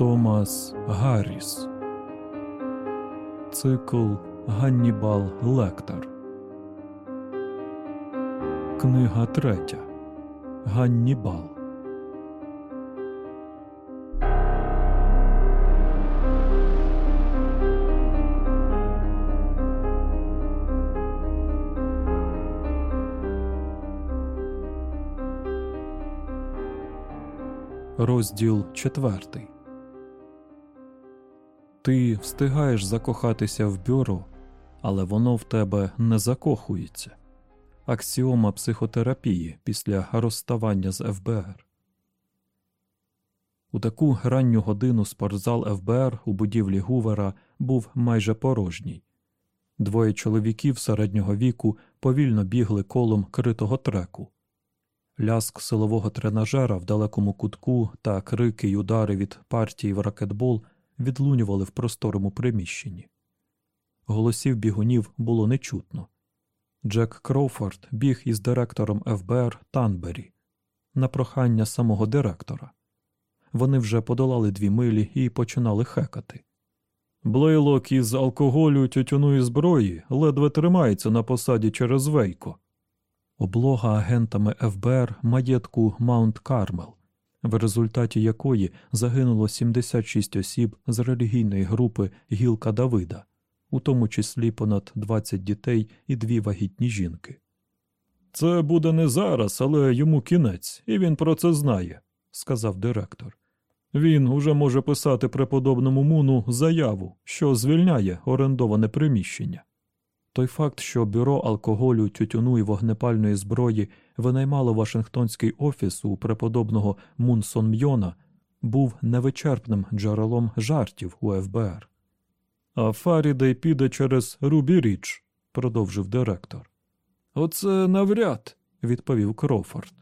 Томас Гарріс. Цикл Ганнібал Лектор. Книга третя. Ганнібал. Розділ четвертий. Ти встигаєш закохатися в бюро, але воно в тебе не закохується. Аксіома психотерапії після розставання з ФБР. У таку ранню годину спортзал ФБР у будівлі Гувера був майже порожній. Двоє чоловіків середнього віку повільно бігли колом критого треку. Ляск силового тренажера в далекому кутку та крики й удари від партії в ракетбол відлунювали в просторому приміщенні. Голосів бігунів було нечутно. Джек Кроуфорд біг із директором ФБР Танбері на прохання самого директора. Вони вже подолали дві милі і починали хекати. Блейлок із алкоголю тютюної зброї ледве тримається на посаді через вейко. Облога агентами ФБР маєтку Маунт Кармел, в результаті якої загинуло 76 осіб з релігійної групи Гілка Давида, у тому числі понад 20 дітей і дві вагітні жінки. Це буде не зараз, але йому кінець, і він про це знає, сказав директор. Він уже може писати преподобному Муну заяву, що звільняє орендоване приміщення. Той факт, що бюро алкоголю, тютюну і вогнепальної зброї винаймало Вашингтонський офіс у преподобного Мунсон Мйона, був невичерпним джерелом жартів у ФБР. А Фарідей піде через Рубі Річ, продовжив директор. Оце навряд, відповів Кроуфорд.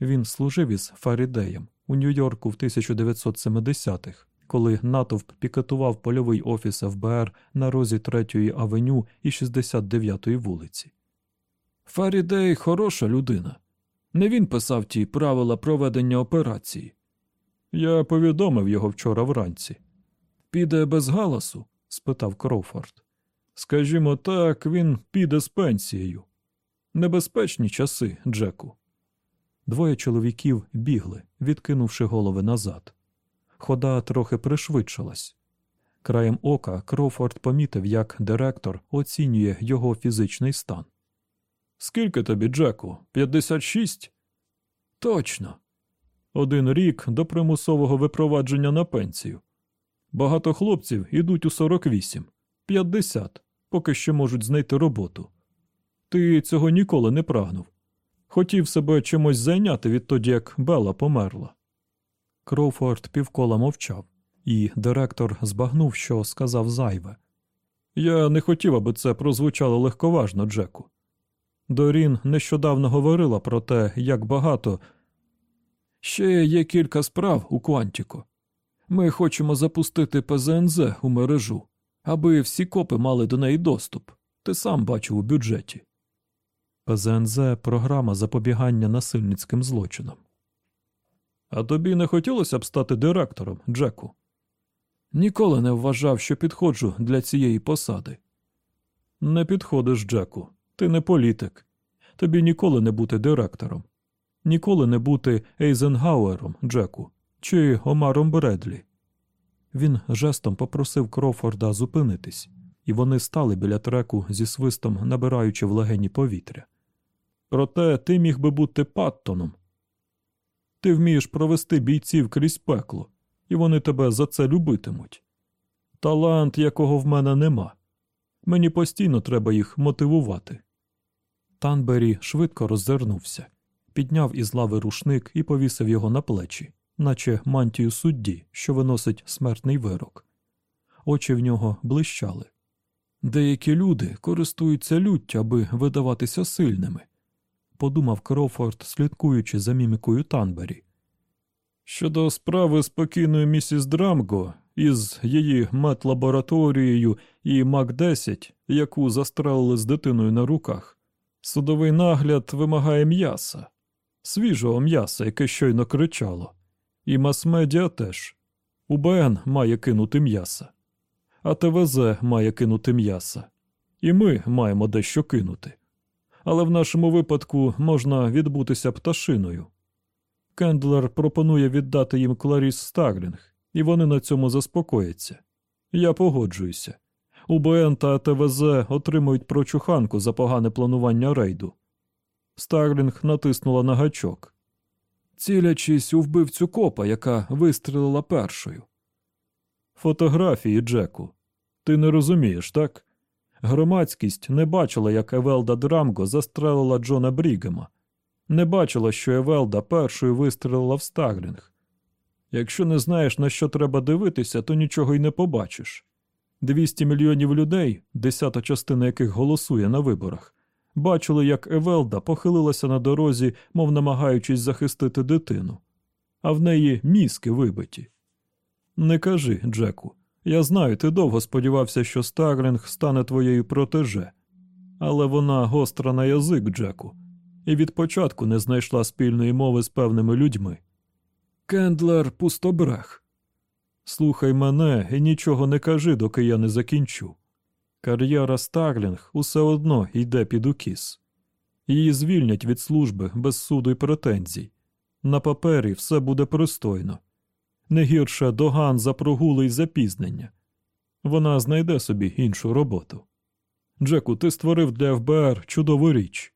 Він служив із Фарідеєм у Нью-Йорку в 1970-х коли натовп пікетував польовий офіс ФБР на розі 3-ї авеню і 69-ї вулиці. Фарідей хороша людина. Не він писав ті правила проведення операції. Я повідомив його вчора вранці. Піде без галасу? спитав Кроуфорд. Скажімо так, він піде з пенсією. Небезпечні часи, Джеку. Двоє чоловіків бігли, відкинувши голови назад. Хода трохи пришвидшилась. Краєм ока Кроуфорд помітив, як директор оцінює його фізичний стан. Скільки тобі, Джеку? 56?» Точно. Один рік до примусового випровадження на пенсію. Багато хлопців ідуть у 48, 50, поки ще можуть знайти роботу. Ти цього ніколи не прагнув. Хотів себе чимось зайняти відтоді, як Бела померла. Кроуфорд півкола мовчав, і директор збагнув, що сказав зайве. Я не хотів, аби це прозвучало легковажно, Джеку. Дорін нещодавно говорила про те, як багато. Ще є кілька справ у Квантіко. Ми хочемо запустити ПЗНЗ у мережу, аби всі копи мали до неї доступ. Ти сам бачив у бюджеті. ПЗНЗ програма запобігання насильницьким злочинам. А тобі не хотілося б стати директором, Джеку? Ніколи не вважав, що підходжу для цієї посади. Не підходиш, Джеку. Ти не політик. Тобі ніколи не бути директором, ніколи не бути Ейзенгауером, Джеку, чи Омаром Бредлі. Він жестом попросив Крофорда зупинитись, і вони стали біля треку зі свистом, набираючи в легені повітря. Проте ти міг би бути Паттоном, ти вмієш провести бійців крізь пекло, і вони тебе за це любитимуть. Талант, якого в мене нема. Мені постійно треба їх мотивувати. Танбері швидко роззирнувся, підняв із лави рушник і повісив його на плечі, наче мантію судді, що виносить смертний вирок. Очі в нього блищали. Деякі люди користуються люттю, аби видаватися сильними, подумав Крофорд, слідкуючи за мімікою Танбері. Щодо справи спокійної місіс Драмго із її медлабораторією і Мак 10 яку застрелили з дитиною на руках, судовий нагляд вимагає м'яса, свіжого м'яса, яке щойно кричало, і мас-медіа теж. УБН має кинути м'яса, а ТВЗ має кинути м'яса. І ми маємо дещо кинути. Але в нашому випадку можна відбутися пташиною. Кендлер пропонує віддати їм Кларіс Старлінг, і вони на цьому заспокояться. Я погоджуюся. УБН та ТВЗ отримують прочуханку за погане планування рейду. Старлінг натиснула на гачок, цілячись у вбивцю копа, яка вистрілила першою. Фотографії, Джеку. Ти не розумієш, так? Громадськість не бачила, як Евелда Драмго застрелила Джона Брігема, не бачила, що Евелда першою вистрілила в Старлінг. Якщо не знаєш, на що треба дивитися, то нічого й не побачиш. 200 мільйонів людей, десята частина яких голосує на виборах, бачили, як Евелда похилилася на дорозі, мов намагаючись захистити дитину, а в неї мізки вибиті. Не кажи, Джеку, я знаю, ти довго сподівався, що Старлінг стане твоєю протеже, але вона гостра на язик, Джеку, і від початку не знайшла спільної мови з певними людьми. Кендлер пустобрех. Слухай мене і нічого не кажи, доки я не закінчу. Кар'єра Старлінг усе одно йде під укіс. Її звільнять від служби без суду й претензій. На папері все буде пристойно. Не гірше доган за прогули й запізнення. Вона знайде собі іншу роботу. Джеку, ти створив для ФБР чудову річ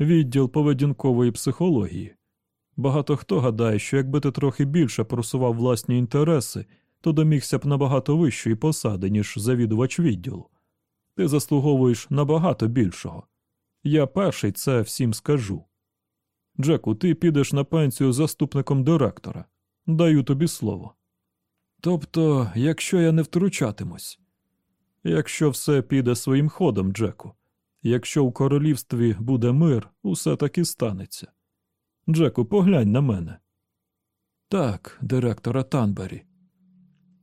відділ поведінкової психології. Багато хто гадає, що якби ти трохи більше просував власні інтереси, то домігся б набагато вищої посади, ніж завідувач відділу. Ти заслуговуєш набагато більшого. Я перший це всім скажу. Джеку, ти підеш на пенсію заступником директора. Даю тобі слово. Тобто, якщо я не втручатимусь, якщо все піде своїм ходом, Джеку, якщо в королівстві буде мир, усе таки станеться. Джеку, поглянь на мене. Так, директора Танбері.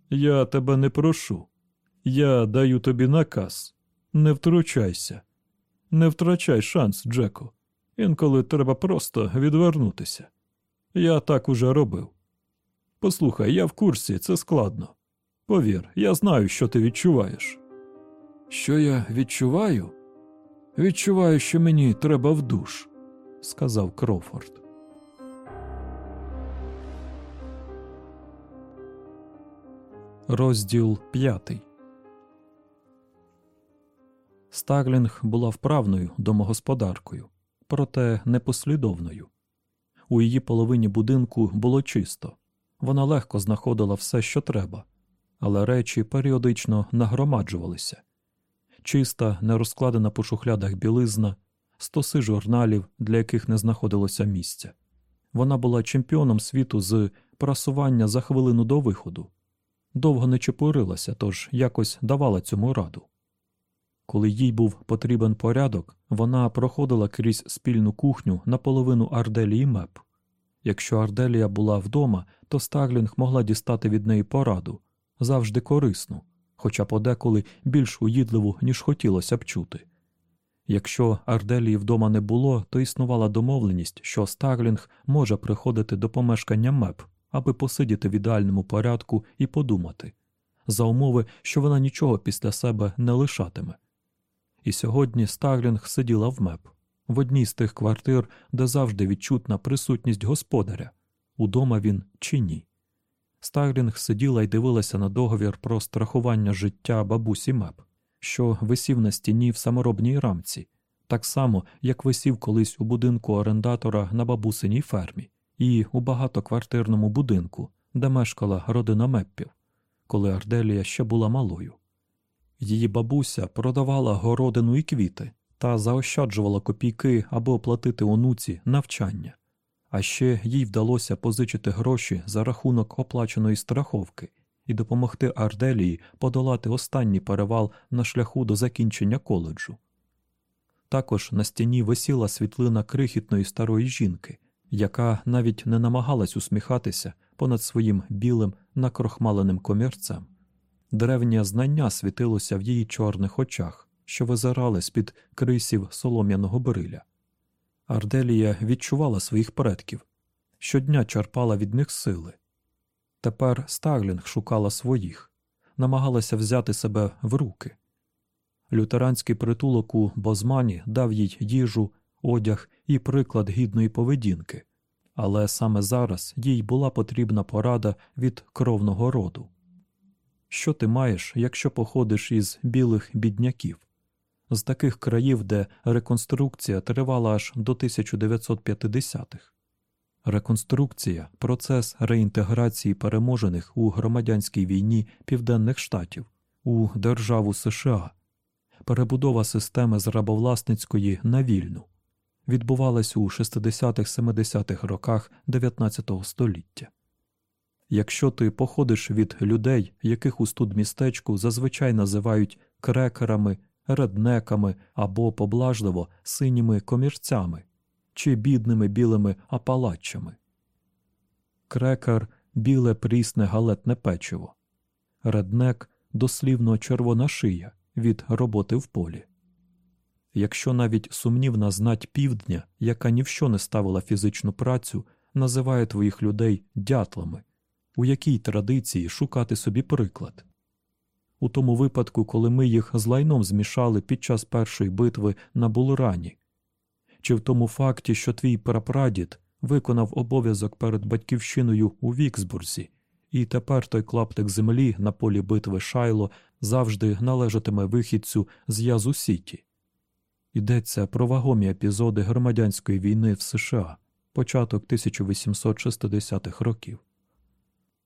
Я тебе не прошу. Я даю тобі наказ. Не втручайся. Не втрачай шанс, Джеку. Інколи треба просто відвернутися. Я так уже робив. Послухай, я в курсі, це складно. Повір, я знаю, що ти відчуваєш. Що я відчуваю? Відчуваю, що мені треба в душ, сказав Кроуфорд. Розділ п'ятий Старлінг була вправною домогосподаркою, проте непослідовною. У її половині будинку було чисто, вона легко знаходила все, що треба, але речі періодично нагромаджувалися. Чиста, нерозкладена по шухлядах білизна, стоси журналів, для яких не знаходилося місця. Вона була чемпіоном світу з прасування за хвилину до виходу. Довго не чепурилася, тож якось давала цьому раду. Коли їй був потрібен порядок, вона проходила крізь спільну кухню наполовину Арделії Меп. Якщо Арделія була вдома, то Старлінг могла дістати від неї пораду завжди корисну, хоча подеколи більш уїдливу, ніж хотілося б чути. Якщо Арделії вдома не було, то існувала домовленість, що Старлінг може приходити до помешкання Меп, аби посидіти в ідеальному порядку і подумати, за умови, що вона нічого після себе не лишатиме. І сьогодні Старлінг сиділа в МЕП, в одній з тих квартир, де завжди відчутна присутність господаря, удома він чи ні. Старлінг сиділа і дивилася на договір про страхування життя бабусі МЕП, що висів на стіні в саморобній рамці, так само, як висів колись у будинку орендатора на бабусиній фермі, і у багатоквартирному будинку, де мешкала родина Меппів, коли Арделія ще була малою. Її бабуся продавала городину і квіти та заощаджувала копійки аби оплатити онуці навчання, а ще їй вдалося позичити гроші за рахунок оплаченої страховки і допомогти Арделії подолати останній перевал на шляху до закінчення коледжу. Також на стіні висіла світлина крихітної старої жінки, яка навіть не намагалась усміхатися понад своїм білим накрохмаленим комірцем. Древнє знання світилося в її чорних очах, що визирали з-під крисів солом'яного бриля. Арделія відчувала своїх предків, щодня черпала від них сили. Тепер Старлінг шукала своїх, намагалася взяти себе в руки. Лютеранський притулок у Бозмані дав їй їжу, одяг і приклад гідної поведінки, але саме зараз їй була потрібна порада від кровного роду. Що ти маєш, якщо походиш із білих бідняків, з таких країв, де реконструкція тривала аж до 1950-х? Реконструкція процес реінтеграції переможених у громадянській війні Південних Штатів у державу США, перебудова системи з рабовласницької на вільну відбувалась у 60-70-х роках 19 століття. Якщо ти походиш від людей, яких у студмістечку зазвичай називають крекерами, реднеками або поблажливо синіми комірцями чи бідними білими апалачами, крекер біле прісне галетне печиво, реднек дослівно червона шия від роботи в полі. Якщо навіть сумнівна знать півдня, яка ні в що не ставила фізичну працю, називає твоїх людей дятлами, у якій традиції шукати собі приклад. У тому випадку, коли ми їх з лайном змішали під час першої битви на Булрані, чи в тому факті, що твій прапрадід виконав обов'язок перед батьківщиною у Віксбурзі, і тепер той клаптик землі на полі битви Шайло завжди належатиме вихідцю з Язу Сіті. Йдеться про вагомі епізоди громадянської війни в США, початок 1860-х років.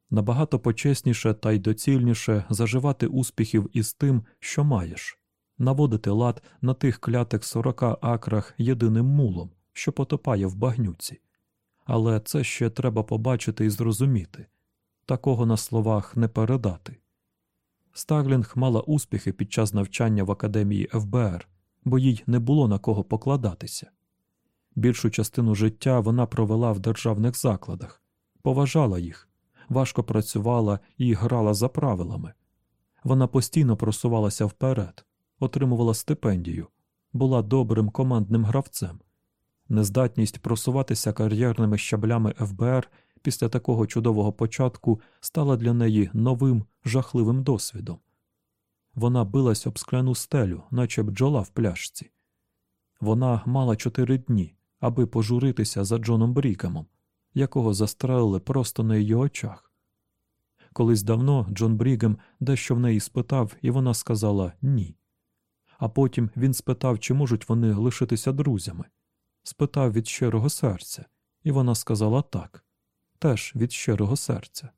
Набагато почесніше та й доцільніше заживати успіхів із тим, що маєш, наводити лад на тих клятих 40 акрах єдиним мулом, що потопає в багнюці. Але це ще треба побачити і зрозуміти такого на словах не передати. Старлінг мала успіхи під час навчання в академії ФБР бо їй не було на кого покладатися. Більшу частину життя вона провела в державних закладах, поважала їх, важко працювала і грала за правилами. Вона постійно просувалася вперед, отримувала стипендію, була добрим командним гравцем. Нездатність просуватися кар'єрними щаблями ФБР після такого чудового початку стала для неї новим жахливим досвідом. Вона билась об скляну стелю, наче бджола в пляшці. Вона мала чотири дні, аби пожуритися за Джоном Брікемом, якого застрелили просто на її очах. Колись давно Джон Брігем дещо в неї спитав, і вона сказала ні. А потім він спитав, чи можуть вони лишитися друзями. Спитав від щирого серця, і вона сказала так, теж від щирого серця.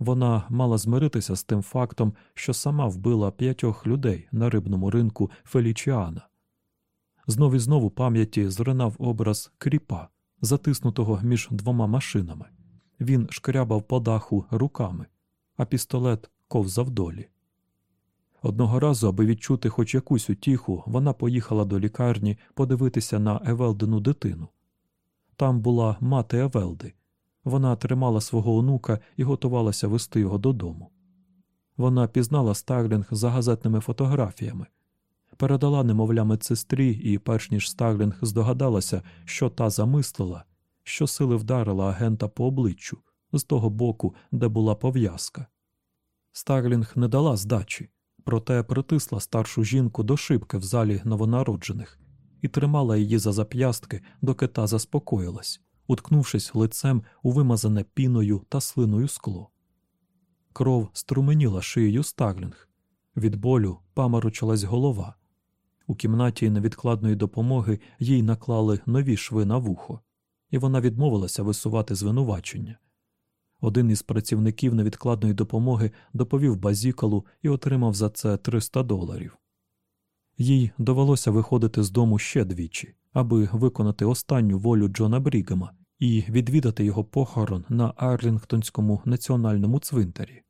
Вона мала змиритися з тим фактом, що сама вбила п'ятьох людей на рибному ринку Фелічіана. Знов і знову пам'яті зринав образ кріпа, затиснутого між двома машинами. Він шкрябав по даху руками, а пістолет ковзав долі. Одного разу, аби відчути хоч якусь утіху, вона поїхала до лікарні подивитися на Евелдину дитину. Там була мати Евелди, вона тримала свого онука і готувалася вести його додому. Вона пізнала Старлінг за газетними фотографіями, передала немовля медсестрі, і, перш ніж Старлінг здогадалася, що та замислила, що сили вдарила агента по обличчю з того боку, де була пов'язка. Старлінг не дала здачі, проте притисла старшу жінку до шибки в залі новонароджених і тримала її за зап'ястки, доки та заспокоїлась уткнувшись лицем у вимазане піною та слиною скло. Кров струменіла шиєю Старлінг. Від болю паморочилась голова. У кімнаті невідкладної допомоги їй наклали нові шви на вухо, і вона відмовилася висувати звинувачення. Один із працівників невідкладної допомоги доповів базікалу і отримав за це 300 доларів. Їй довелося виходити з дому ще двічі, аби виконати останню волю Джона Брігема і відвідати його похорон на Арлінгтонському національному цвинтарі.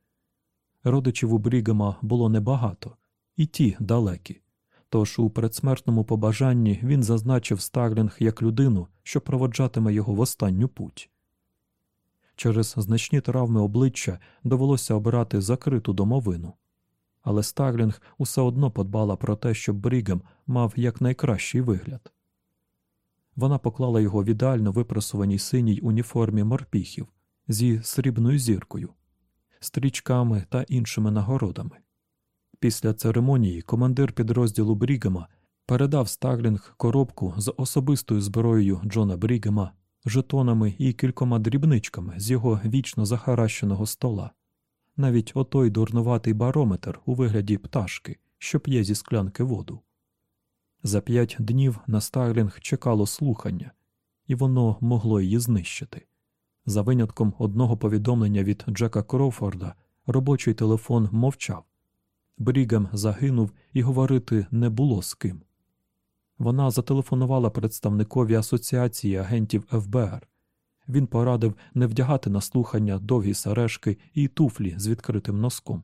Родичів у Брігема було небагато, і ті далекі. Тож у предсмертному побажанні він зазначив Старлінг як людину, що проводжатиме його в останню путь. Через значні травми обличчя довелося обирати закриту домовину, але Старлінг усе одно подбала про те, щоб Брігем мав якнайкращий вигляд. Вона поклала його в ідеально випрасуваній синій уніформі морпіхів зі срібною зіркою, стрічками та іншими нагородами. Після церемонії командир підрозділу Брігема передав Стаглінг коробку з особистою зброєю Джона Брігема, жетонами і кількома дрібничками з його вічно захаращеного стола. Навіть отой дурнуватий барометр у вигляді пташки, що п'є зі склянки воду. За п'ять днів на Старлінг чекало слухання, і воно могло її знищити. За винятком одного повідомлення від Джека Кроуфорда робочий телефон мовчав. Брігем загинув і говорити не було з ким. Вона зателефонувала представникові асоціації агентів ФБР. Він порадив не вдягати на слухання довгі сережки і туфлі з відкритим носком.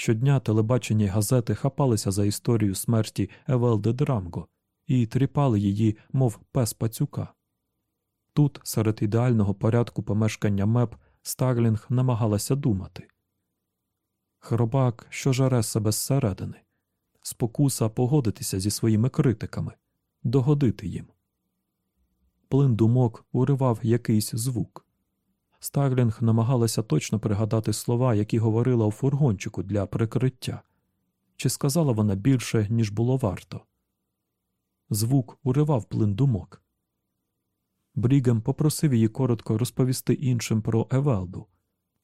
Щодня телебачення й газети хапалися за історію смерті Евелди Драмго і тріпали її, мов пес пацюка. Тут, серед ідеального порядку помешкання МЕП, Старлінг намагалася думати. Хробак, що жере себе зсередини, спокуса погодитися зі своїми критиками, догодити їм. Плин думок уривав якийсь звук. Старлінг намагалася точно пригадати слова, які говорила у фургончику для прикриття, чи сказала вона більше, ніж було варто. Звук уривав плин думок. Брігем попросив її коротко розповісти іншим про Евелду.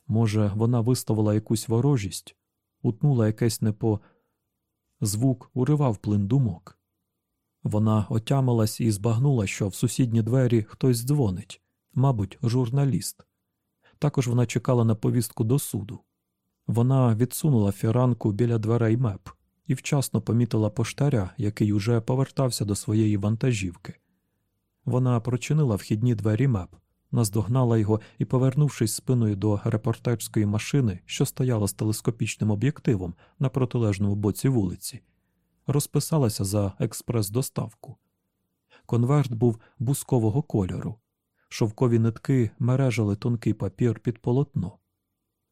Може, вона виставила якусь ворожість, утнула якесь непо. Звук уривав плин думок. Вона отямилась і збагнула, що в сусідні двері хтось дзвонить, мабуть, журналіст. Також вона чекала на повістку до суду. Вона відсунула фіранку біля дверей меп і вчасно помітила поштаря, який уже повертався до своєї вантажівки. Вона прочинила вхідні двері меп, наздогнала його і, повернувшись спиною до репортерської машини, що стояла з телескопічним об'єктивом на протилежному боці вулиці, розписалася за експрес-доставку. Конверт був бускового кольору, шовкові нитки мережили тонкий папір під полотно.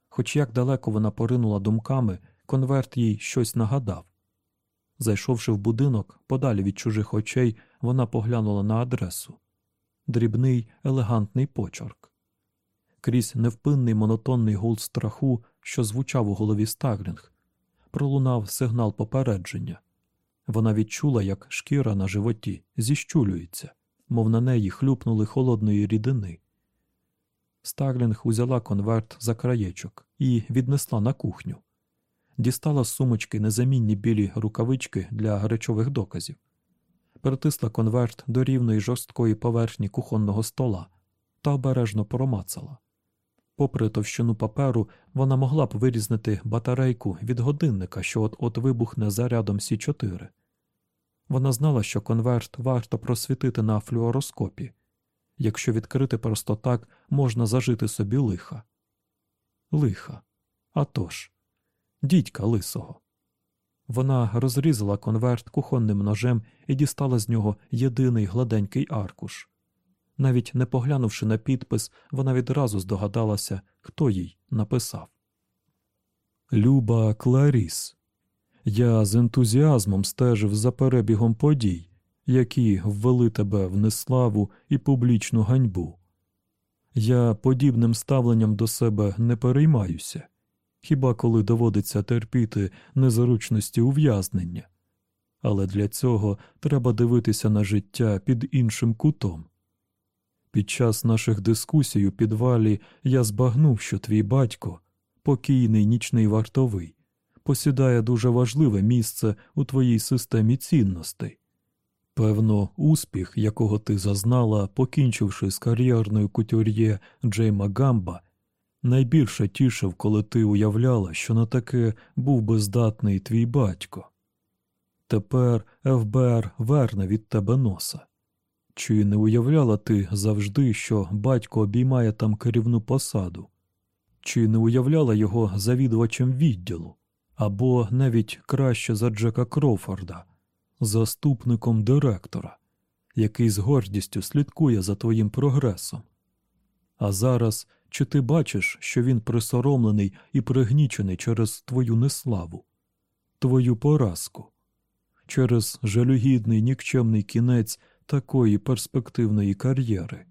Хоч як далеко вона поринула думками, конверт їй щось нагадав. Зайшовши в будинок, подалі від чужих очей, вона поглянула на адресу дрібний, елегантний почерк. Крізь невпинний монотонний гул страху, що звучав у голові Стаглінг, пролунав сигнал попередження. Вона відчула, як шкіра на животі зіщулюється, мов на неї хлюпнули холодної рідини. Старлінг узяла конверт за краєчок і віднесла на кухню, дістала з сумочки незамінні білі рукавички для речових доказів, притисла конверт до рівної жорсткої поверхні кухонного стола та обережно промацала. Попри товщину паперу, вона могла б вирізнити батарейку від годинника, що от от вибухне зарядом Сі 4 Вона знала, що конверт варто просвітити на флюороскопі. Якщо відкрити просто так, можна зажити собі лиха. Лиха. А тож, дідька лисого. Вона розрізала конверт кухонним ножем і дістала з нього єдиний гладенький аркуш. Навіть не поглянувши на підпис, вона відразу здогадалася, хто їй написав. Люба Кларіс. Я з ентузіазмом стежив за перебігом подій, які ввели тебе в неславу і публічну ганьбу. Я подібним ставленням до себе не переймаюся, хіба коли доводиться терпіти незручності ув'язнення. Але для цього треба дивитися на життя під іншим кутом. Під час наших дискусій у підвалі я збагнув, що твій батько, покійний нічний вартовий, посідає дуже важливе місце у твоїй системі цінностей. Певно, успіх, якого ти зазнала, покінчивши з кар'єрною кутюр'є Джейма Гамба, найбільше тішив, коли ти уявляла, що на таке був би здатний твій батько. Тепер ФБР верне від тебе носа. Чи не уявляла ти завжди, що батько обіймає там керівну посаду? Чи не уявляла його завідувачем відділу, або навіть краще за Джека Кроуфорда, заступником директора, який з гордістю слідкує за твоїм прогресом? А зараз чи ти бачиш, що він присоромлений і пригнічений через твою неславу, твою поразку, через жалюгідний нікчемний кінець такої перспективної кар'єри?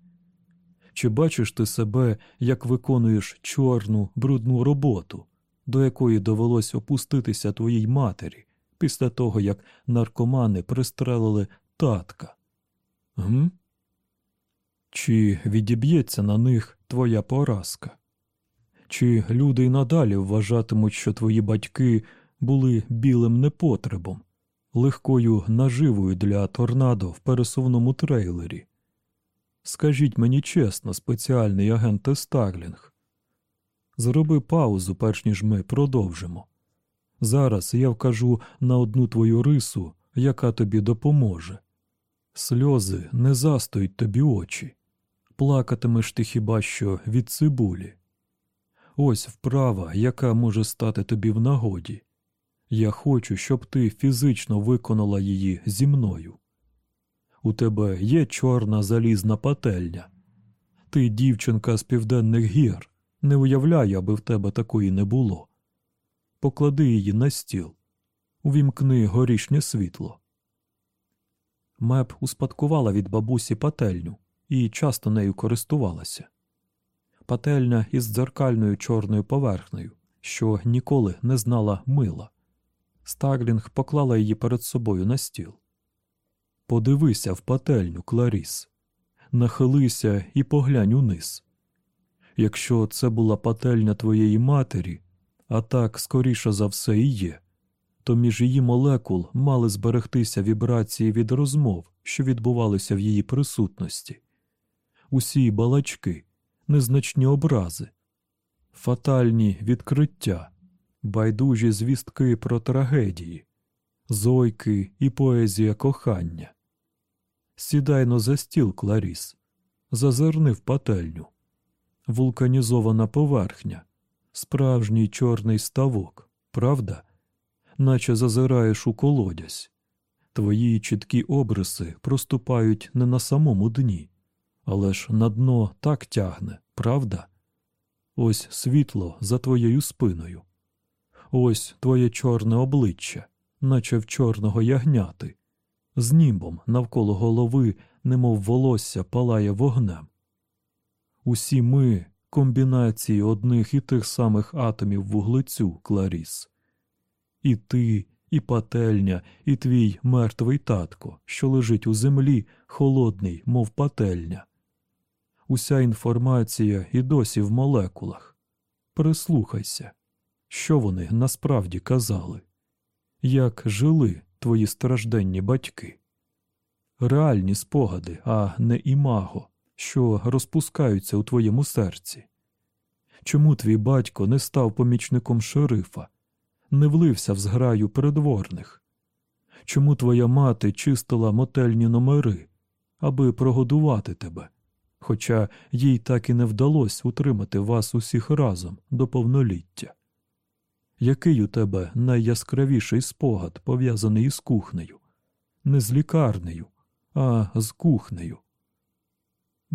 Чи бачиш ти себе, як виконуєш чорну, брудну роботу, до якої довелось опуститися твоїй матері після того, як наркомани пристрелили татка? Гм? Чи відіб'ється на них твоя поразка? Чи люди й надалі вважатимуть, що твої батьки були білим непотребом, легкою наживою для торнадо в пересувному трейлері? Скажіть мені чесно, спеціальний агент Старлінг. Зроби паузу, перш ніж ми продовжимо. Зараз я вкажу на одну твою рису, яка тобі допоможе. Сльози не застоють тобі очі, плакатимеш ти хіба що від цибулі. Ось вправа, яка може стати тобі в нагоді. Я хочу, щоб ти фізично виконала її зі мною. У тебе є чорна залізна пательня. Ти, дівчинка з південних гір, не уявляю, аби в тебе такої не було. Поклади її на стіл, увімкни горішнє світло. Меп успадкувала від бабусі пательню і часто нею користувалася. Пательня із дзеркальною чорною поверхнею, що ніколи не знала мила. Старлінг поклала її перед собою на стіл. Подивися в пательню, Кларіс, нахилися і поглянь униз. Якщо це була пательня твоєї матері, а так скоріше за все і є, то між її молекул мали зберегтися вібрації від розмов, що відбувалися в її присутності, усі балачки, незначні образи, фатальні відкриття, байдужі звістки про трагедії, зойки і поезія кохання. Сідайно за стіл, Кларіс, зазирни в пательню, вулканізована поверхня, справжній чорний ставок, правда? Наче зазираєш у колодязь. Твої чіткі обриси проступають не на самому дні, але ж на дно так тягне, правда? Ось світло за твоєю спиною. Ось твоє чорне обличчя, наче в чорного ягняти, з німбом навколо голови, немов волосся палає вогнем. Усі ми комбінації одних і тих самих атомів вуглецю, Кларіс. І ти, і пательня, і твій мертвий татко, що лежить у землі, холодний, мов пательня. Уся інформація і досі в молекулах. Прислухайся, що вони насправді казали, як жили твої стражденні батьки, реальні спогади, а не імаго, що розпускаються у твоєму серці. Чому твій батько не став помічником шерифа, не влився в зграю придворних? Чому твоя мати чистила мотельні номери, аби прогодувати тебе, хоча їй так і не вдалося утримати вас усіх разом до повноліття? Який у тебе найяскравіший спогад пов'язаний із кухнею? Не з лікарнею, а з кухнею.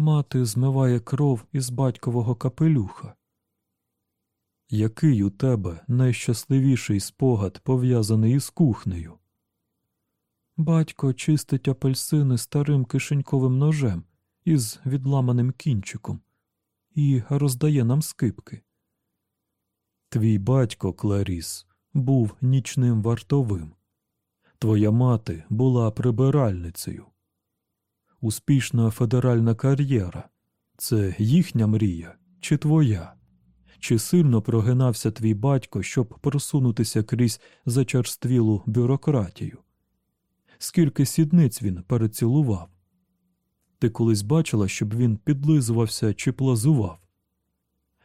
Мати змиває кров із батькового капелюха. Який у тебе найщасливіший спогад пов'язаний із кухнею? Батько чистить апельсини старим кишеньковим ножем із відламаним кінчиком і роздає нам скипки. Твій батько Кларіс був нічним вартовим. Твоя мати була прибиральницею. Успішна федеральна кар'єра це їхня мрія чи твоя? Чи сильно прогинався твій батько, щоб просунутися крізь зачарствілу бюрократію? Скільки сідниць він перецілував? Ти колись бачила, щоб він підлизувався чи плазував?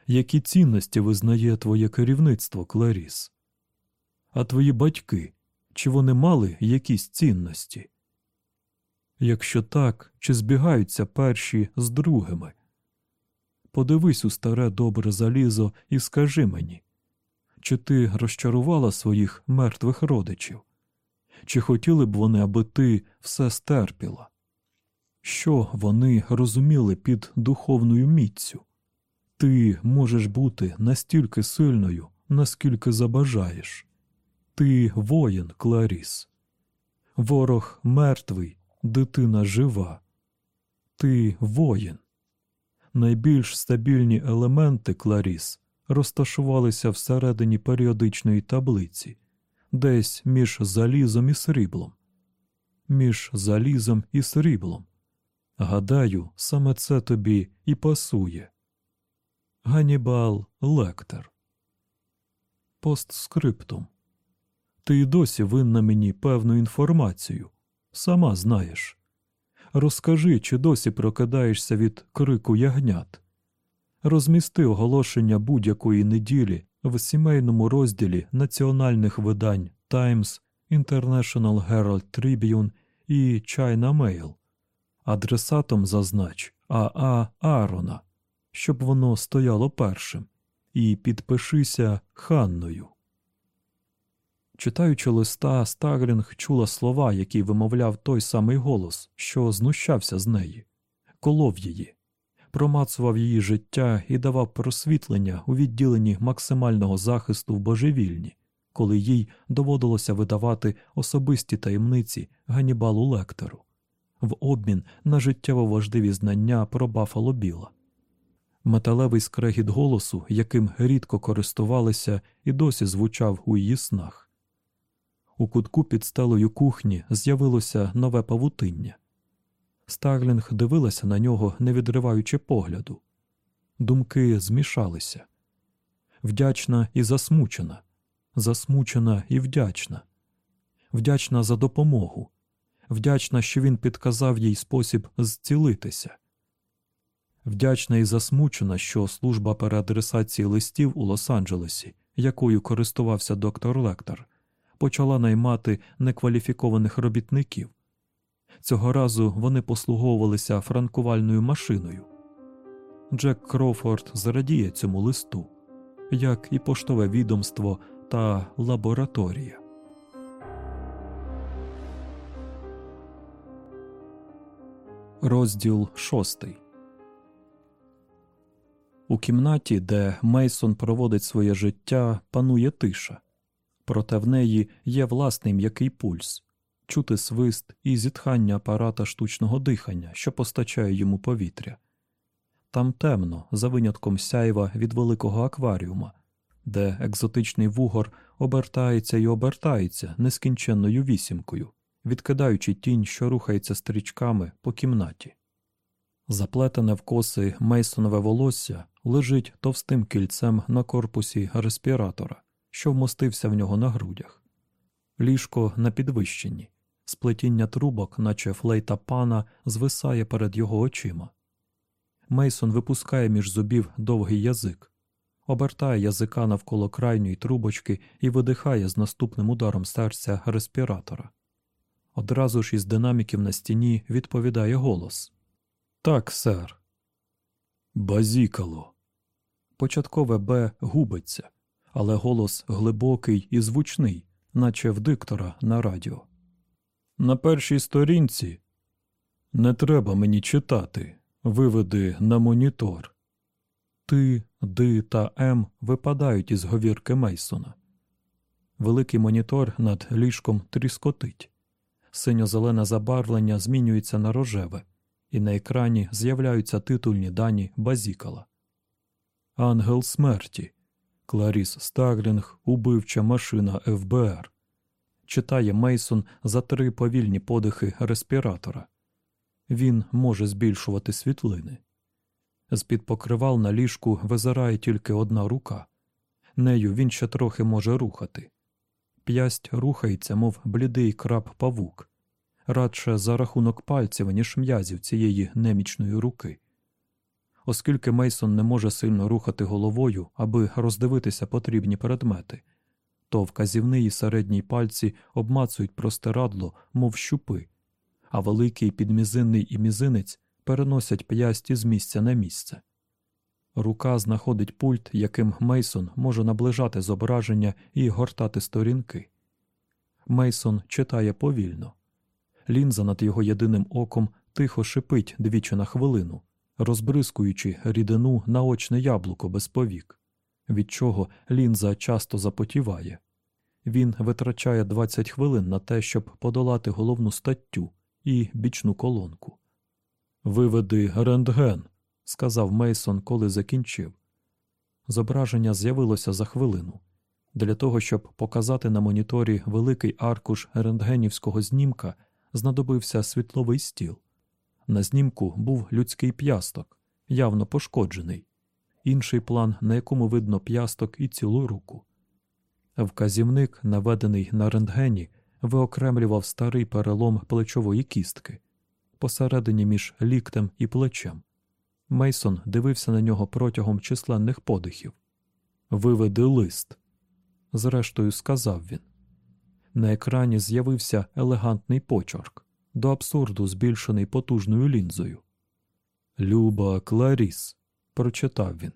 Які цінності визнає твоє керівництво, Кларіс? А твої батьки, чи вони мали якісь цінності? Якщо так, чи збігаються перші з другими? Подивись у старе добре залізо і скажи мені, чи ти розчарувала своїх мертвих родичів? Чи хотіли б вони, аби ти все стерпіла? Що вони розуміли під духовною міцю? Ти можеш бути настільки сильною, наскільки забажаєш. Ти воїн, Кларіс. Ворог мертвий, дитина жива. Ти воїн. Найбільш стабільні елементи Кларіс розташувалися всередині періодичної таблиці, десь між залізом і сріблом. Між залізом і сріблом. Гадаю, саме це тобі і пасує. Ганібал Лектор. Постскриптум. Ти й досі винна мені певну інформацію. Сама знаєш. Розкажи, чи досі прокидаєшся від крику ягнят. Розмісти оголошення будь-якої неділі в сімейному розділі національних видань Times, International Herald Tribune і China Mail. Адресатом зазнач Аа Аарона, щоб воно стояло першим, і підпишися Ханною. Читаючи листа, Стагрінг чула слова, які вимовляв той самий голос, що знущався з неї, колов її, промацував її життя і давав просвітлення у відділенні максимального захисту в божевільні, коли їй доводилося видавати особисті таємниці Ганібалу Лектору в обмін на життєво важливі знання про Бафало Біла. Металевий скрегіт голосу, яким рідко користувалися, і досі звучав у її снах. У кутку під стелею кухні з'явилося нове павутиння. Старлінг дивилася на нього, не відриваючи погляду. Думки змішалися вдячна і засмучена, засмучена і вдячна, вдячна за допомогу, вдячна, що він підказав їй спосіб зцілитися. Вдячна і засмучена, що служба переадресації листів у Лос-Анджелесі, якою користувався доктор Лектор, почала наймати некваліфікованих робітників. Цього разу вони послуговувалися франкувальною машиною. Джек Кроуфорд зрадіє цьому листу, як і поштове відомство та лабораторія. Розділ шостий. У кімнаті, де Мейсон проводить своє життя, панує тиша проте в неї є власний м'який пульс, чути свист і зітхання апарата штучного дихання, що постачає йому повітря. Там темно, за винятком сяйва від великого акваріума, де екзотичний вугор обертається і обертається нескінченною вісімкою, відкидаючи тінь, що рухається стрічками по кімнаті. Заплетене в коси мейсонове волосся лежить товстим кільцем на корпусі респіратора що вмостився в нього на грудях, ліжко на підвищенні, сплетіння трубок, наче флейта пана, звисає перед його очима. Мейсон випускає між зубів довгий язик, обертає язика навколо крайньої трубочки і видихає з наступним ударом серця респіратора. Одразу ж із динаміків на стіні відповідає голос Так, сер. Базікало. Початкове Б губиться, але голос глибокий і звучний, наче в диктора на радіо. На першій сторінці не треба мені читати, виведи на монітор. Ти, Ди та М випадають із говірки Мейсона. Великий монітор над ліжком тріскотить. Синьо-зелене забарвлення змінюється на рожеве, і на екрані з'являються титульні дані базікала. Ангел смерті Кларіс Старлінг, убивча машина ФБР. Читає Мейсон за три повільні подихи респіратора. Він може збільшувати світлини. З під покривал на ліжку визирає тільки одна рука. Нею він ще трохи може рухати. П'ясть рухається, мов блідий краб павук, радше за рахунок пальців, ніж м'язів цієї немічної руки. Оскільки Мейсон не може сильно рухати головою, аби роздивитися потрібні предмети, то вказівний і середній пальці обмацують простирадло, мов щупи, а великий підмізинний і мізинець переносять п'ясті з місця на місце. Рука знаходить пульт, яким Мейсон може наближати зображення і гортати сторінки. Мейсон читає повільно. Лінза над його єдиним оком тихо шипить двічі на хвилину розбризкуючи рідину на очне яблуко без повік, від чого лінза часто запотіває. Він витрачає 20 хвилин на те, щоб подолати головну статтю і бічну колонку. Виведи рентген, сказав Мейсон, коли закінчив. Зображення з'явилося за хвилину. Для того, щоб показати на моніторі великий аркуш рентгенівського знімка, знадобився світловий стіл. На знімку був людський п'ясток, явно пошкоджений, інший план, на якому видно п'ясток і цілу руку. Вказівник, наведений на рентгені, виокремлював старий перелом плечової кістки посередині між ліктем і плечем. Мейсон дивився на нього протягом численних подихів. Виведи лист. Зрештою, сказав він. На екрані з'явився елегантний почерк, до абсурду збільшений потужною лінзою. Люба Кларіс, прочитав він.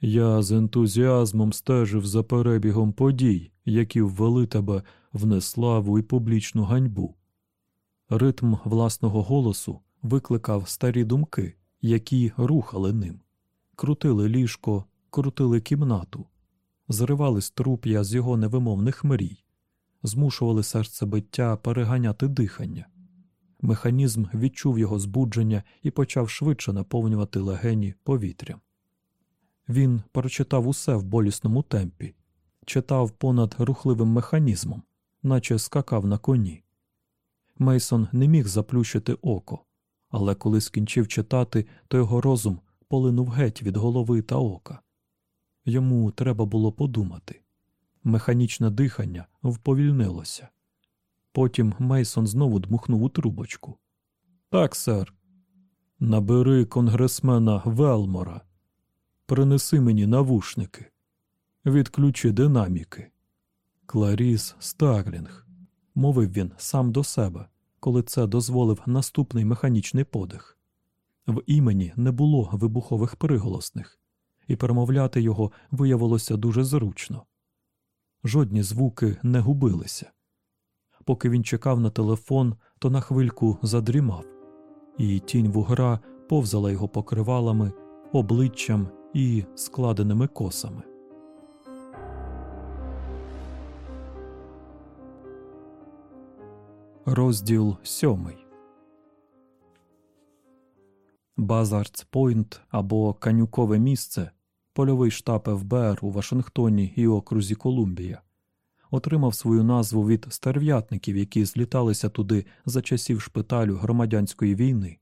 Я з ентузіазмом стежив за перебігом подій, які ввели тебе в неславу і публічну ганьбу. Ритм власного голосу викликав старі думки, які рухали ним, крутили ліжко, крутили кімнату, зривали струп'я з його невимовних мрій, змушували серцебиття переганяти дихання. Механізм відчув його збудження і почав швидше наповнювати легені повітрям. Він прочитав усе в болісному темпі, читав понад рухливим механізмом, наче скакав на коні. Мейсон не міг заплющити око, але коли скінчив читати, то його розум полинув геть від голови та ока. Йому треба було подумати. Механічне дихання вповільнилося. Потім Мейсон знову дмухнув у трубочку. Так, сер. Набери конгресмена Велмора. Принеси мені навушники. Відключи динаміки. Кларіс Старлінг, мовив він сам до себе, коли це дозволив наступний механічний подих. В імені не було вибухових приголосних, і перемовляти його виявилося дуже зручно. Жодні звуки не губилися. Поки він чекав на телефон, то на хвильку задрімав, і тінь вугра повзала його покривалами, обличчям і складеними косами. Розділ сьомий. Базардс Пойнт або Канюкове місце, польовий штаб ФБР у Вашингтоні і окрузі Колумбія, отримав свою назву від стерв'ятників, які зліталися туди за часів шпиталю громадянської війни.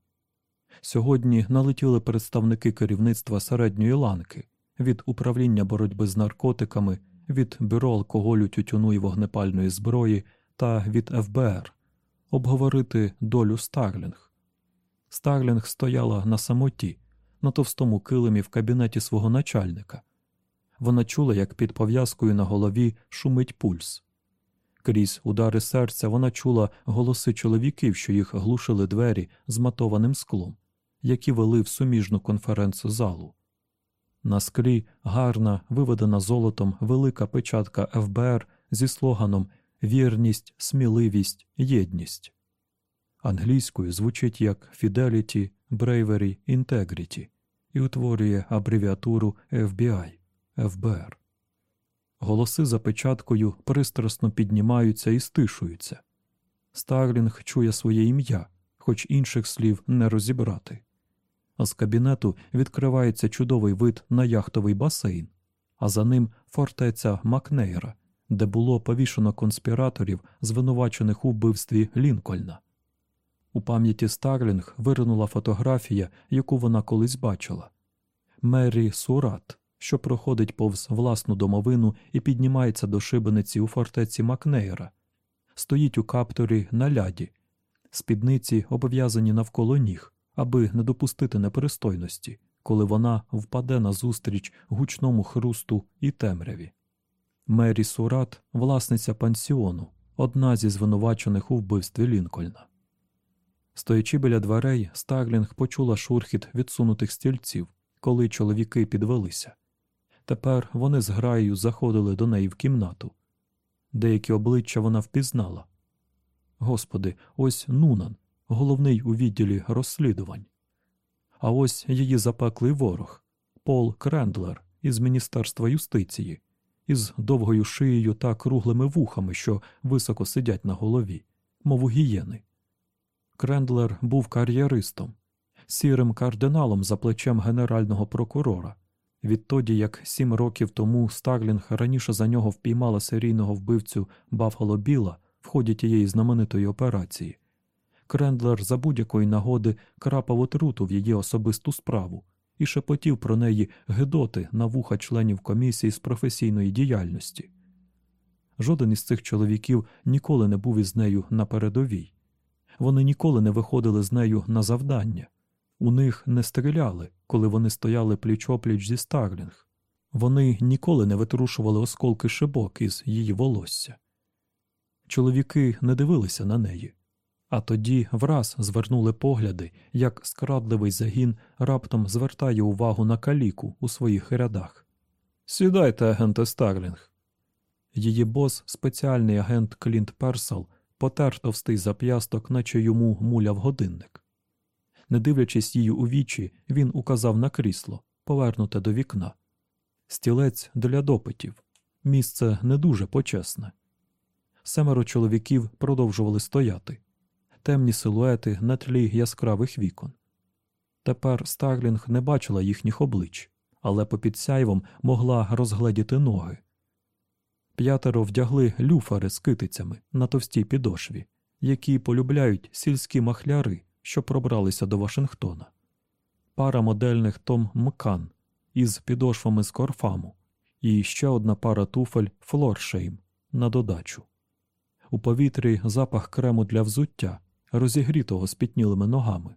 Сьогодні налетіли представники керівництва середньої ланки від управління боротьби з наркотиками, від бюро алкоголю тютюну і вогнепальної зброї та від ФБР обговорити долю Старлінг. Старлінг стояла на самоті, на товстому килимі в кабінеті свого начальника. Вона чула, як під пов'язкою на голові шумить пульс. Крізь удари серця вона чула голоси чоловіків, що їх глушили двері з матованим склом, які вели в суміжну конференцію залу. На склі гарна, виведена золотом велика печатка ФБР зі слоганом Вірність, сміливість, єдність. Англійською звучить як Fidelity, Bravery, Integrity і утворює абревіатуру FBI ФБР. Голоси за печаткою пристрасно піднімаються і стишуються. Старлінг чує своє ім'я, хоч інших слів не розібрати. А з кабінету відкривається чудовий вид на яхтовий басейн, а за ним фортеця Макнейра, де було повішено конспіраторів, звинувачених у вбивстві Лінкольна. У пам'яті Старлінг виринула фотографія, яку вона колись бачила Мері Сурат, що проходить повз власну домовину і піднімається до шибениці у фортеці Макнейра, стоїть у каптурі на ляді, спідниці обв'язані навколо ніг, аби не допустити непристойності, коли вона впаде назустріч гучному хрусту і темряві. Мері Сурат, власниця пансіону, одна зі звинувачених у вбивстві Лінкольна. Стоячи біля дверей, Старлінг почула шурхіт відсунутих стільців, коли чоловіки підвелися. Тепер вони зграєю заходили до неї в кімнату. Деякі обличчя вона впізнала. Господи, ось Нунан, головний у відділі розслідувань. А ось її запеклий ворог Пол Крендлер із Міністерства юстиції, із довгою шиєю та круглими вухами, що високо сидять на голові, мов у гієни. Крендлер був кар'єристом. сірим кардиналом за плечем генерального прокурора. Відтоді, як сім років тому Старлінг раніше за нього впіймала серійного вбивцю Баффало Біла в ході тієї знаменитої операції, Крендлер за будь-якої нагоди крапав отруту в її особисту справу і шепотів про неї гидоти на вуха членів комісії з професійної діяльності. Жоден із цих чоловіків ніколи не був із нею на передовій. Вони ніколи не виходили з нею на завдання. У них не стріляли, коли вони стояли пліч-опліч зі Старлінг. Вони ніколи не витрушували осколки шибок із її волосся. Чоловіки не дивилися на неї, а тоді враз звернули погляди, як скрадливий загін раптом звертає увагу на каліку у своїх рядах. Сідайте, агенте Старлінг. Її бос, спеціальний агент Клінт Персел, потер товстий зап'ясток, наче йому муляв годинник. Не дивлячись її у вічі, він указав на крісло, повернуте до вікна. Стілець для допитів. Місце не дуже почесне. Семеро чоловіків продовжували стояти, темні силуети на тлі яскравих вікон. Тепер Старлінг не бачила їхніх облич, але попід сяйвом могла розгледіти ноги. П'ятеро вдягли люфари з китицями на товстій підошві, які полюбляють сільські махляри, що пробралися до Вашингтона, пара модельних Том Мкан із підошвами з корфаму, і ще одна пара туфель Флоршейм на додачу. У повітрі запах крему для взуття, розігрітого спітнілими ногами.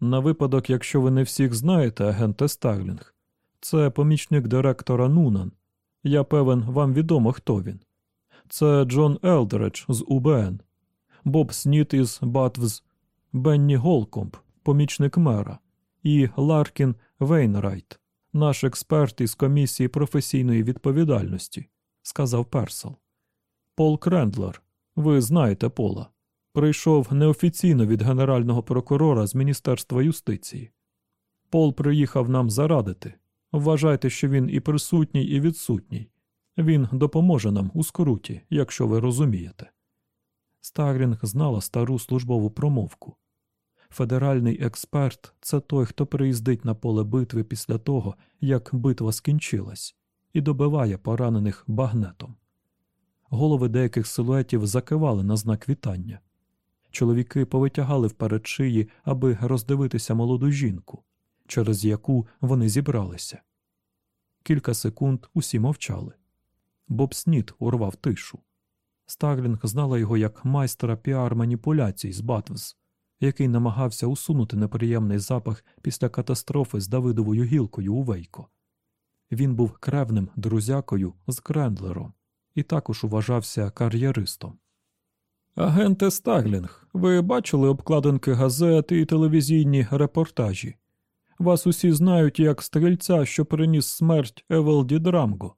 На випадок, якщо ви не всіх знаєте, агенте Старлінг, це помічник директора Нунан. Я певен, вам відомо, хто він. Це Джон Елдредж з УБН, Боб Сніт із Батвз, Бенні Голкомп, помічник мера, і Ларкін Вейнрайт, наш експерт із комісії професійної відповідальності, сказав Персел. Пол Крендлер, ви знаєте Пола, прийшов неофіційно від генерального прокурора з Міністерства юстиції. Пол приїхав нам зарадити. Вважайте, що він і присутній, і відсутній. Він допоможе нам у скруті, якщо ви розумієте. Старлінг знала стару службову промовку. Федеральний експерт це той, хто приїздить на поле битви після того, як битва скінчилась, і добиває поранених багнетом. Голови деяких силуетів закивали на знак вітання. Чоловіки повитягали вперед шиї, аби роздивитися молоду жінку, через яку вони зібралися. Кілька секунд усі мовчали. Боб Сніт урвав тишу. Старлінг знала його як майстра піар-маніпуляцій з Батвз, який намагався усунути неприємний запах після катастрофи з Давидовою гілкою у Вейко. Він був кревним друзякою з Крендлером і також вважався кар'єристом. Агенте Старлінг, ви бачили обкладинки газет і телевізійні репортажі? Вас усі знають як стрільця, що приніс смерть Евелді Драмго.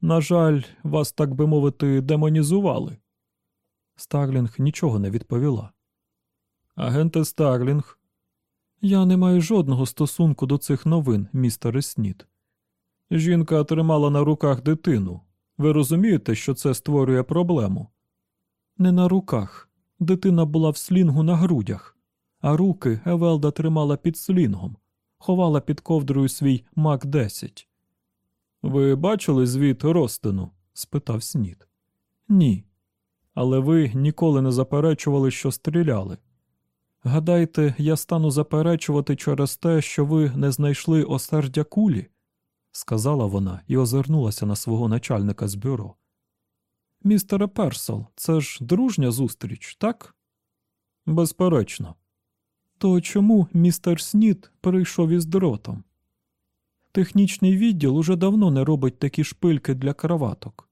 На жаль, вас, так би мовити, демонізували. Старлінг нічого не відповіла. Агенте Старлінг, я не маю жодного стосунку до цих новин, містере Сніт. Жінка тримала на руках дитину. Ви розумієте, що це створює проблему? Не на руках. Дитина була в слінгу на грудях, а руки Евелда тримала під слінгом, ховала під ковдрою свій Мак 10. Ви бачили звіт Ростину? спитав Сніт. Ні. Але ви ніколи не заперечували, що стріляли. Гадаєте, я стану заперечувати через те, що ви не знайшли осердя кулі? сказала вона і озирнулася на свого начальника з бюро. Містере Персел, це ж дружня зустріч, так? Безперечно. То чому містер Сніт прийшов із дротом? Технічний відділ уже давно не робить такі шпильки для краваток.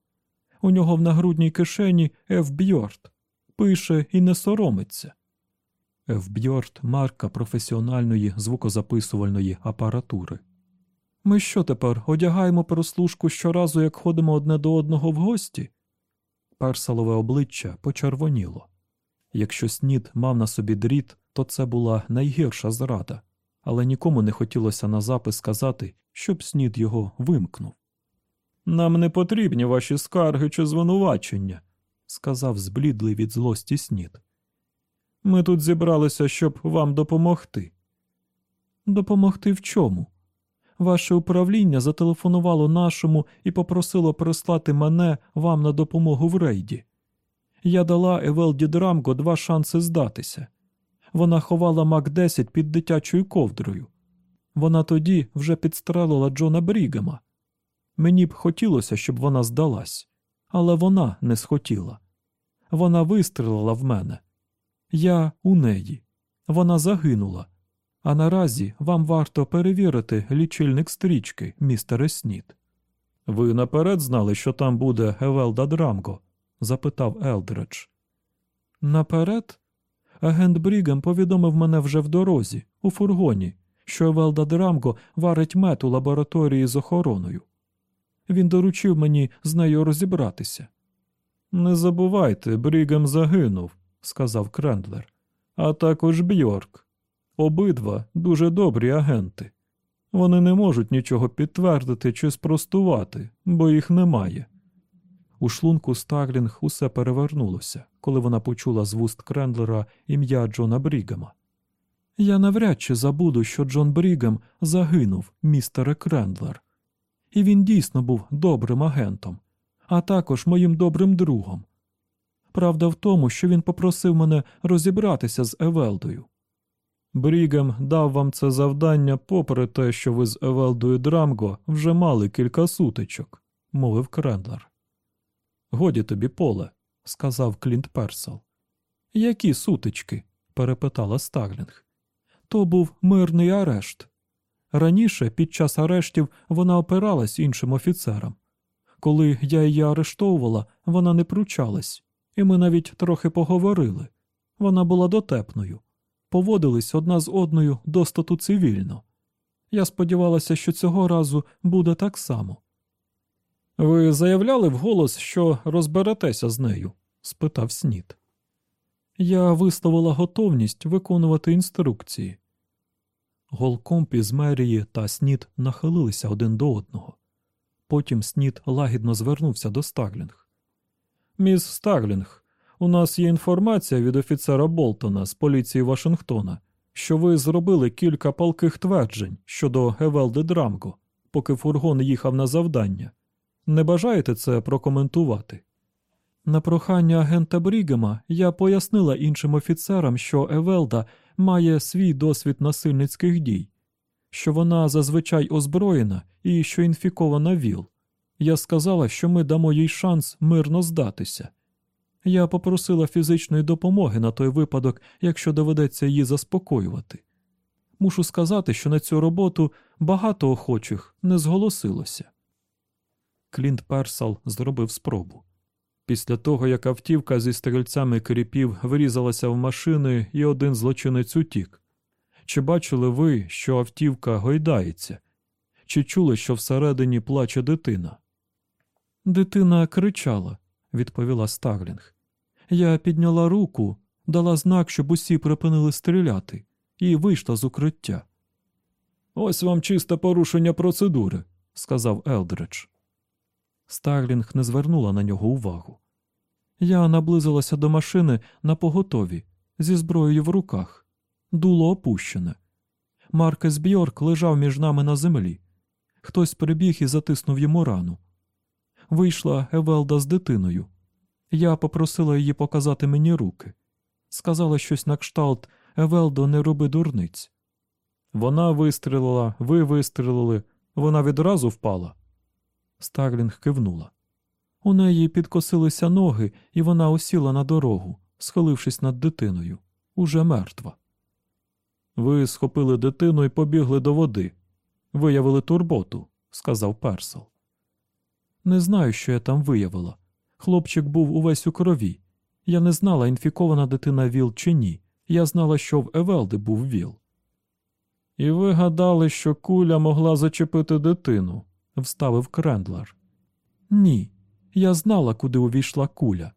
У нього в нагрудній кишені Ф. Бьорд. Пише і не соромиться. Ф. Бьорд – марка професіональної звукозаписувальної апаратури. Ми що тепер одягаємо прослушку щоразу, як ходимо одне до одного в гості? Персалове обличчя почервоніло. Якщо снід мав на собі дріт, то це була найгірша зрада, але нікому не хотілося на запис сказати, щоб снід його вимкнув. Нам не потрібні ваші скарги чи звинувачення, сказав зблідлий від злості снід. Ми тут зібралися, щоб вам допомогти. Допомогти в чому? Ваше управління зателефонувало нашому і попросило прислати мене вам на допомогу в рейді. Я дала Евелді Драмго два шанси здатися. Вона ховала Мак 10 під дитячою ковдрою. Вона тоді вже підстрелила Джона Брігема. Мені б хотілося, щоб вона здалась, але вона не схотіла. Вона вистрелила в мене. Я у неї. Вона загинула. А наразі вам варто перевірити лічильник стрічки, містере Сніт. Ви наперед знали, що там буде Евелда Драмго? запитав Елдредж. Наперед? Агент Брігем повідомив мене вже в дорозі, у фургоні, що Евелда Драмго варить мет у лабораторії з охороною. Він доручив мені з нею розібратися. Не забувайте, Брігем загинув, сказав Крендлер, а також Бьорк. Обидва дуже добрі агенти. Вони не можуть нічого підтвердити чи спростувати, бо їх немає. У шлунку Старлінг усе перевернулося, коли вона почула з вуст Крендлера ім'я Джона Брігема. Я навряд чи забуду, що Джон Брігем загинув, містере Крендлер. І він дійсно був добрим агентом, а також моїм добрим другом. Правда в тому, що він попросив мене розібратися з Евелдою. Брігем дав вам це завдання попри те, що ви з Евелдою Драмго вже мали кілька сутичок, мовив Крендлер. Годі тобі, Поле, сказав Клінт Персел. Які сутички? перепитала Старлінг. То був мирний арешт. Раніше, під час арештів, вона опиралась іншим офіцерам. Коли я її арештовувала, вона не пручалась, і ми навіть трохи поговорили. Вона була дотепною, поводились одна з одною достату цивільно. Я сподівалася, що цього разу буде так само. Ви заявляли вголос, що розберетеся з нею? спитав Сніт. Я висловила готовність виконувати інструкції. Голкомп із мерії та Сніт нахилилися один до одного. Потім Сніт лагідно звернувся до Старлінг. Міс Старлінг, у нас є інформація від офіцера Болтона з поліції Вашингтона, що ви зробили кілька палких тверджень щодо Евелди Драмго, поки фургон їхав на завдання. Не бажаєте це прокоментувати? На прохання агента Брігема я пояснила іншим офіцерам, що Евелда має свій досвід насильницьких дій, що вона зазвичай озброєна і що інфікована ВІЛ. Я сказала, що ми дамо їй шанс мирно здатися. Я попросила фізичної допомоги на той випадок, якщо доведеться її заспокоювати. Мушу сказати, що на цю роботу багато охочих не зголосилося. Клінт Персал зробив спробу. Після того, як автівка зі стрільцями кріпів врізалася в машини, і один злочинець утік. Чи бачили ви, що автівка гойдається? Чи чули, що всередині плаче дитина? Дитина кричала, відповіла Старлінг. Я підняла руку, дала знак, щоб усі припинили стріляти, і вийшла з укриття. Ось вам чисте порушення процедури, сказав Елдридж. Старлінг не звернула на нього увагу. Я наблизилася до машини на поготові, зі зброєю в руках. Дуло опущене. Маркес Бьорк лежав між нами на землі. Хтось прибіг і затиснув йому рану. Вийшла Евелда з дитиною. Я попросила її показати мені руки. Сказала щось на кшталт Евелдо, не роби дурниць. Вона вистрілила, ви вистрілили, вона відразу впала. Старлінг кивнула. У неї підкосилися ноги, і вона осіла на дорогу, схилившись над дитиною, уже мертва. Ви схопили дитину і побігли до води. Виявили турботу, сказав Персел. Не знаю, що я там виявила. Хлопчик був увесь у крові. Я не знала, інфікована дитина ВІЛ чи ні. Я знала, що в Евелди був ВІЛ. І ви гадали, що куля могла зачепити дитину, вставив Крендлер. Ні, я знала, куди увійшла куля.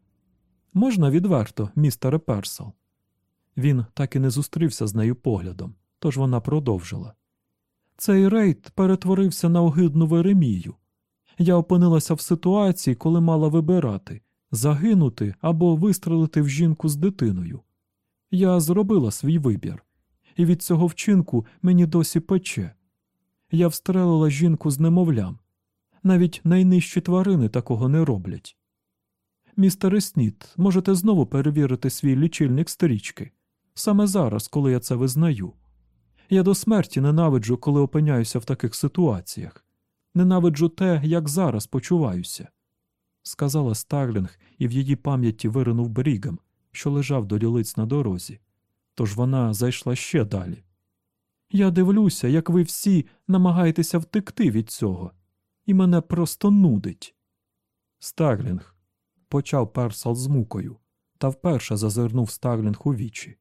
Можна відверто, містере Персел. Він так і не зустрівся з нею поглядом, тож вона продовжила. Цей рейд перетворився на огидну Веремію. Я опинилася в ситуації, коли мала вибирати загинути або вистрелити в жінку з дитиною. Я зробила свій вибір, і від цього вчинку мені досі пече. Я встрелила жінку з немовлям. Навіть найнижчі тварини такого не роблять. Містере Сніт, можете знову перевірити свій лічильник стрічки саме зараз, коли я це визнаю. Я до смерті ненавиджу, коли опиняюся в таких ситуаціях. Ненавиджу те, як зараз почуваюся, сказала Старлінг, і в її пам'яті виринув Брігам, що лежав долілиць на дорозі. Тож вона зайшла ще далі. Я дивлюся, як ви всі намагаєтеся втекти від цього, і мене просто нудить. Старлінг, почав Персал з мукою, та вперше зазирнув Старлінг у вічі.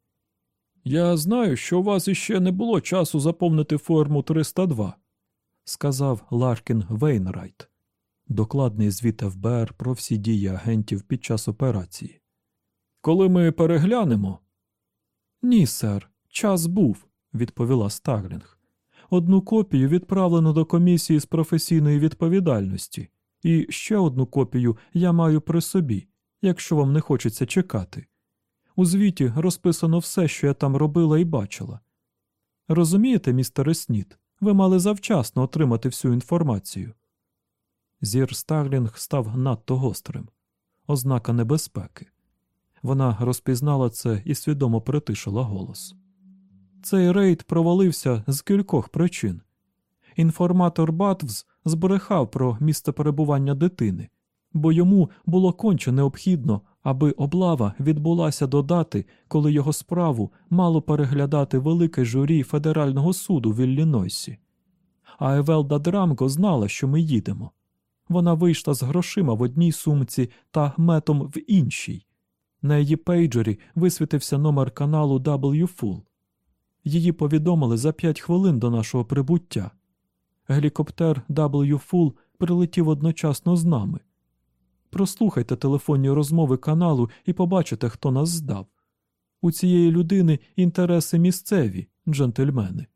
Я знаю, що у вас іще не було часу заповнити форму 302, сказав Ларкін Вейнрайт, докладний звіт ФБР про всі дії агентів під час операції. Коли ми переглянемо. Ні, сер, час був, відповіла Старлінг. Одну копію відправлено до комісії з професійної відповідальності, і ще одну копію я маю при собі, якщо вам не хочеться чекати. У звіті розписано все, що я там робила і бачила. Розумієте, містере Снід, ви мали завчасно отримати всю інформацію. Зір Старлінг став надто гострим, ознака небезпеки. Вона розпізнала це і свідомо притишила голос. Цей рейд провалився з кількох причин. Інформатор БАТВЗ збрехав про місце перебування дитини, бо йому було конче необхідно, аби облава відбулася до дати, коли його справу мало переглядати велике журі федерального суду в Іллінойсі. А Евелда Драмго знала, що ми їдемо. Вона вийшла з грошима в одній сумці та метом в іншій. На її пейджері висвітився номер каналу WFUL. Її повідомили за п'ять хвилин до нашого прибуття. Гелікоптер WFUL прилетів одночасно з нами. Прослухайте телефонні розмови каналу і побачите, хто нас здав. У цієї людини інтереси місцеві, джентльмени.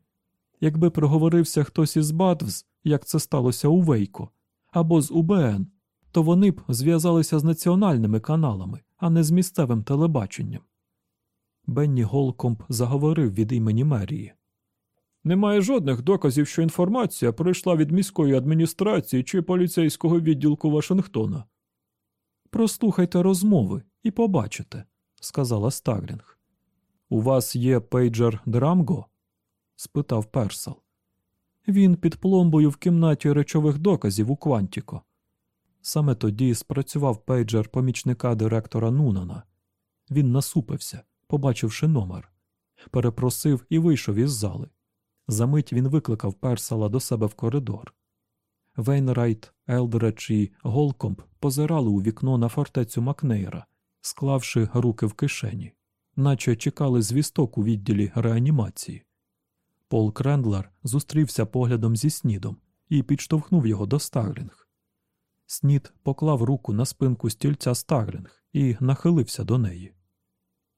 Якби проговорився хтось із Батвз, як це сталося у Вейко, або з УБН, то вони б зв'язалися з національними каналами, а не з місцевим телебаченням. Бенні Голкомп заговорив від імені мерії. Немає жодних доказів, що інформація пройшла від міської адміністрації чи поліцейського відділку Вашингтона. Прослухайте розмови і побачите, сказала Старлінг. У вас є пейджер Драмго? спитав Персал. Він під пломбою в кімнаті речових доказів у Квантіко. Саме тоді спрацював пейджер помічника директора Нунана. Він насупився, побачивши номер, перепросив і вийшов із зали. За мить він викликав Персала до себе в коридор. Вейнрайт, Елдредж і Голкомп позирали у вікно на фортецю Макнейра, склавши руки в кишені, наче чекали звісток у відділі реанімації. Пол Крендлер зустрівся поглядом зі Снідом і підштовхнув його до Старлінг. Снід поклав руку на спинку стільця Старлінг і нахилився до неї.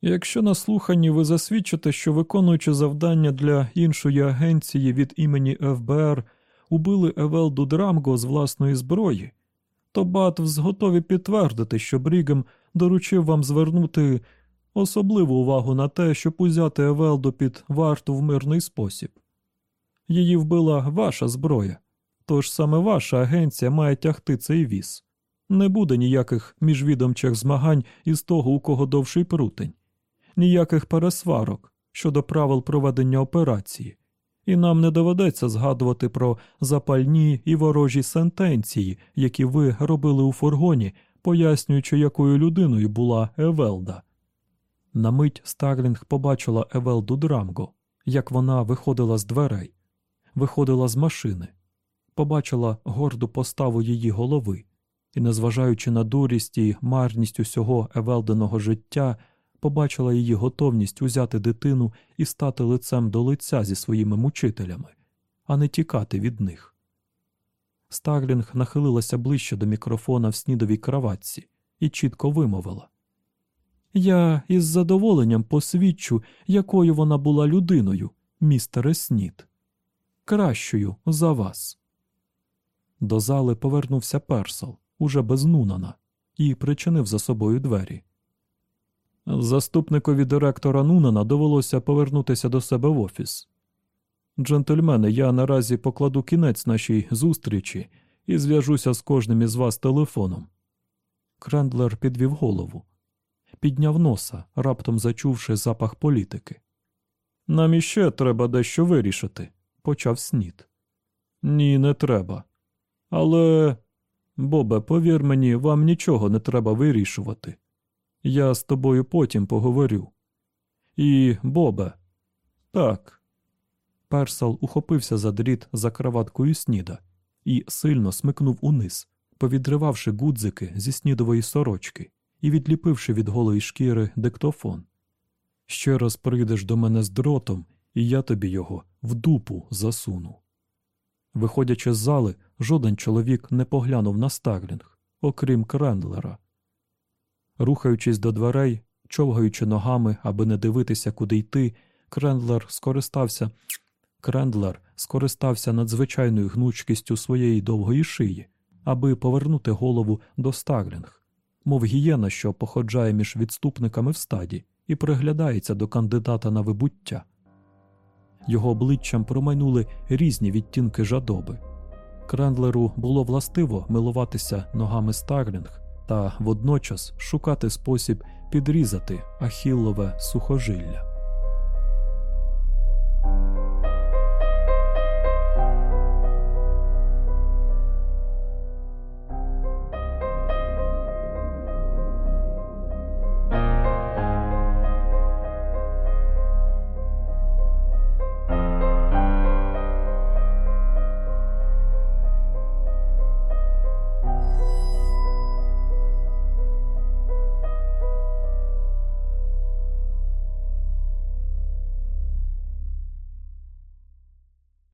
Якщо на слуханні ви засвідчите, що виконуючи завдання для іншої агенції від імені ФБР убили Евелду Драмго з власної зброї, то Батвс готові підтвердити, що Брігем доручив вам звернути особливу увагу на те, щоб узяти Евелду під варту в мирний спосіб. Її вбила ваша зброя, тож саме ваша агенція має тягти цей віз. Не буде ніяких міжвідомчих змагань із того, у кого довший прутень, ніяких пересварок щодо правил проведення операції, і нам не доведеться згадувати про запальні і ворожі сентенції, які ви робили у фургоні, пояснюючи, якою людиною була Евелда. На мить Старлінг побачила Евелду Драмго, як вона виходила з дверей, виходила з машини, побачила горду поставу її голови і, незважаючи на дурість і марність усього Евелденого життя, побачила її готовність узяти дитину і стати лицем до лиця зі своїми мучителями, а не тікати від них. Старлінг нахилилася ближче до мікрофона в снідовій краватці і чітко вимовила Я із задоволенням посвідчу, якою вона була людиною, містере Снід. Кращою за вас. До зали повернувся персал, уже без Нунана, і причинив за собою двері. Заступникові директора Нунана довелося повернутися до себе в офіс. Джентльмени, я наразі покладу кінець нашій зустрічі і зв'яжуся з кожним із вас телефоном. Крендлер підвів голову, підняв носа, раптом зачувши запах політики. Нам іще треба дещо вирішити, почав Снід. Ні, не треба. Але, Бобе, повір мені, вам нічого не треба вирішувати. Я з тобою потім поговорю. І, Бобе, так. Персал ухопився за дріт за краваткою Сніда і сильно смикнув униз, повідривавши гудзики зі Снідової сорочки і відліпивши від голої шкіри диктофон. Ще раз прийдеш до мене з дротом, і я тобі його в дупу засуну. Виходячи з зали, жоден чоловік не поглянув на Старлінг, окрім Крендлера. Рухаючись до дверей, човгаючи ногами, аби не дивитися, куди йти, Крендлер скористався. Крендлер скористався надзвичайною гнучкістю своєї довгої шиї, аби повернути голову до Старлінг, мов гієна, що походжає між відступниками в стаді і приглядається до кандидата на вибуття. Його обличчям промайнули різні відтінки жадоби. Крендлеру було властиво милуватися ногами Старлінг та водночас шукати спосіб підрізати ахіллове сухожилля.